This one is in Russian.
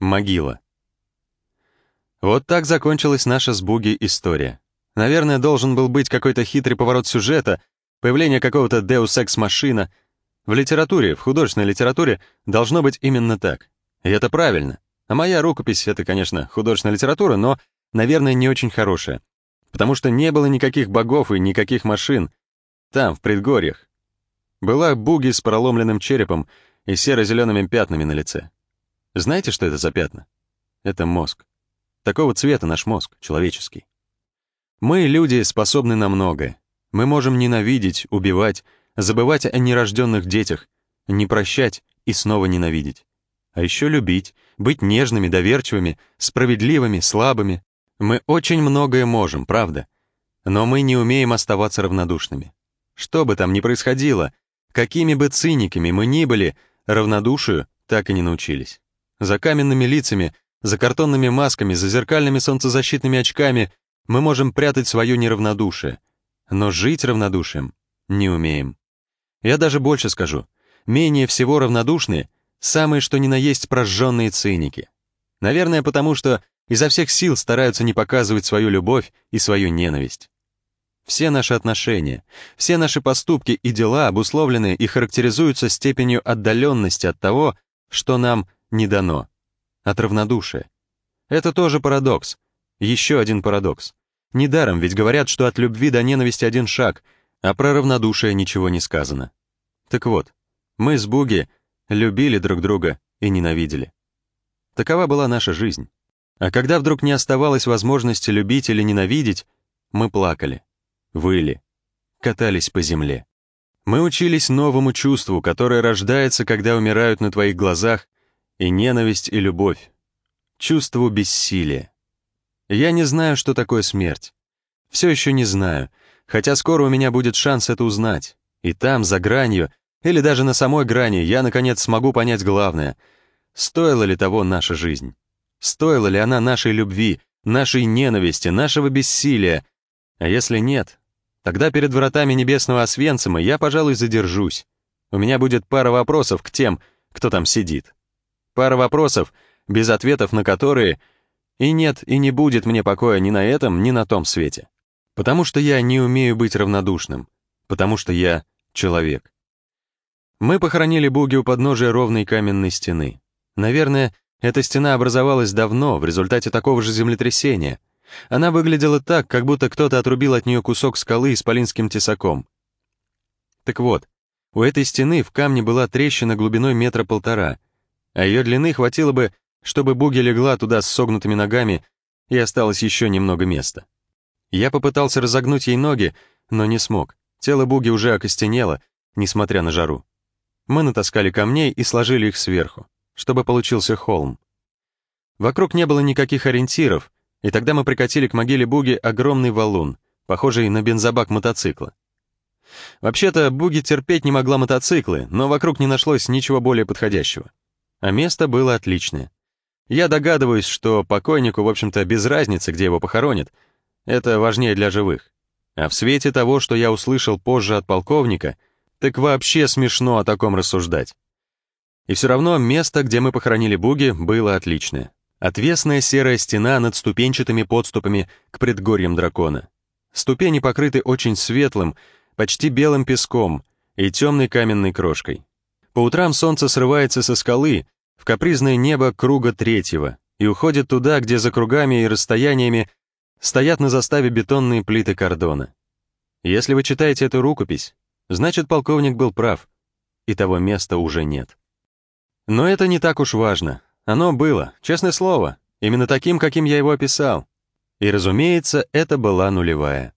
Могила. Вот так закончилась наша с Буги история. Наверное, должен был быть какой-то хитрый поворот сюжета, появление какого-то Deus Ex машина. В литературе, в художественной литературе должно быть именно так. И это правильно. А моя рукопись — это, конечно, художественная литература, но, наверное, не очень хорошая. Потому что не было никаких богов и никаких машин. Там, в предгорьях. Была буги с проломленным черепом и серо-зелеными пятнами на лице. Знаете, что это за пятна? Это мозг. Такого цвета наш мозг, человеческий. Мы, люди, способны на многое. Мы можем ненавидеть, убивать, забывать о нерожденных детях, не прощать и снова ненавидеть. А еще любить, быть нежными, доверчивыми, справедливыми, слабыми. Мы очень многое можем, правда? Но мы не умеем оставаться равнодушными. Что бы там ни происходило, какими бы циниками мы ни были, равнодушию так и не научились. За каменными лицами, за картонными масками, за зеркальными солнцезащитными очками мы можем прятать свое неравнодушие, но жить равнодушием не умеем. Я даже больше скажу. Менее всего равнодушные — самые что ни на есть прожженные циники. Наверное, потому что изо всех сил стараются не показывать свою любовь и свою ненависть. Все наши отношения, все наши поступки и дела обусловлены и характеризуются степенью отдаленности от того, что нам не дано. От равнодушия. Это тоже парадокс. Еще один парадокс. Недаром ведь говорят, что от любви до ненависти один шаг, а про равнодушие ничего не сказано. Так вот, мы с Буги любили друг друга и ненавидели. Такова была наша жизнь. А когда вдруг не оставалось возможности любить или ненавидеть, мы плакали, выли, катались по земле. Мы учились новому чувству, которое рождается, когда умирают на твоих глазах и ненависть, и любовь. Чувству бессилия. Я не знаю, что такое смерть. Все еще не знаю, хотя скоро у меня будет шанс это узнать. И там, за гранью, или даже на самой грани, я, наконец, смогу понять главное. Стоила ли того наша жизнь? Стоила ли она нашей любви, нашей ненависти, нашего бессилия? А если нет, тогда перед вратами небесного Освенцима я, пожалуй, задержусь. У меня будет пара вопросов к тем, кто там сидит. Пара вопросов, без ответов на которые и нет, и не будет мне покоя ни на этом, ни на том свете. Потому что я не умею быть равнодушным. Потому что я человек. Мы похоронили Буги у подножия ровной каменной стены. Наверное, эта стена образовалась давно, в результате такого же землетрясения. Она выглядела так, как будто кто-то отрубил от нее кусок скалы исполинским тесаком. Так вот, у этой стены в камне была трещина глубиной метра полтора, а ее длины хватило бы, чтобы Буги легла туда с согнутыми ногами, и осталось еще немного места. Я попытался разогнуть ей ноги, но не смог. Тело Буги уже окостенело, несмотря на жару. Мы натаскали камней и сложили их сверху, чтобы получился холм. Вокруг не было никаких ориентиров, и тогда мы прикатили к могиле Буги огромный валун, похожий на бензобак мотоцикла. Вообще-то Буги терпеть не могла мотоциклы, но вокруг не нашлось ничего более подходящего. А место было отличное. Я догадываюсь, что покойнику, в общем-то, без разницы, где его похоронят. Это важнее для живых. А в свете того, что я услышал позже от полковника, так вообще смешно о таком рассуждать. И все равно место, где мы похоронили Буги, было отличное. Отвесная серая стена над ступенчатыми подступами к предгорьям дракона. Ступени покрыты очень светлым, почти белым песком и темной каменной крошкой. По утрам солнце срывается со скалы в капризное небо круга третьего и уходит туда, где за кругами и расстояниями стоят на заставе бетонные плиты кордона. Если вы читаете эту рукопись, значит, полковник был прав, и того места уже нет. Но это не так уж важно. Оно было, честное слово, именно таким, каким я его описал. И, разумеется, это была нулевая.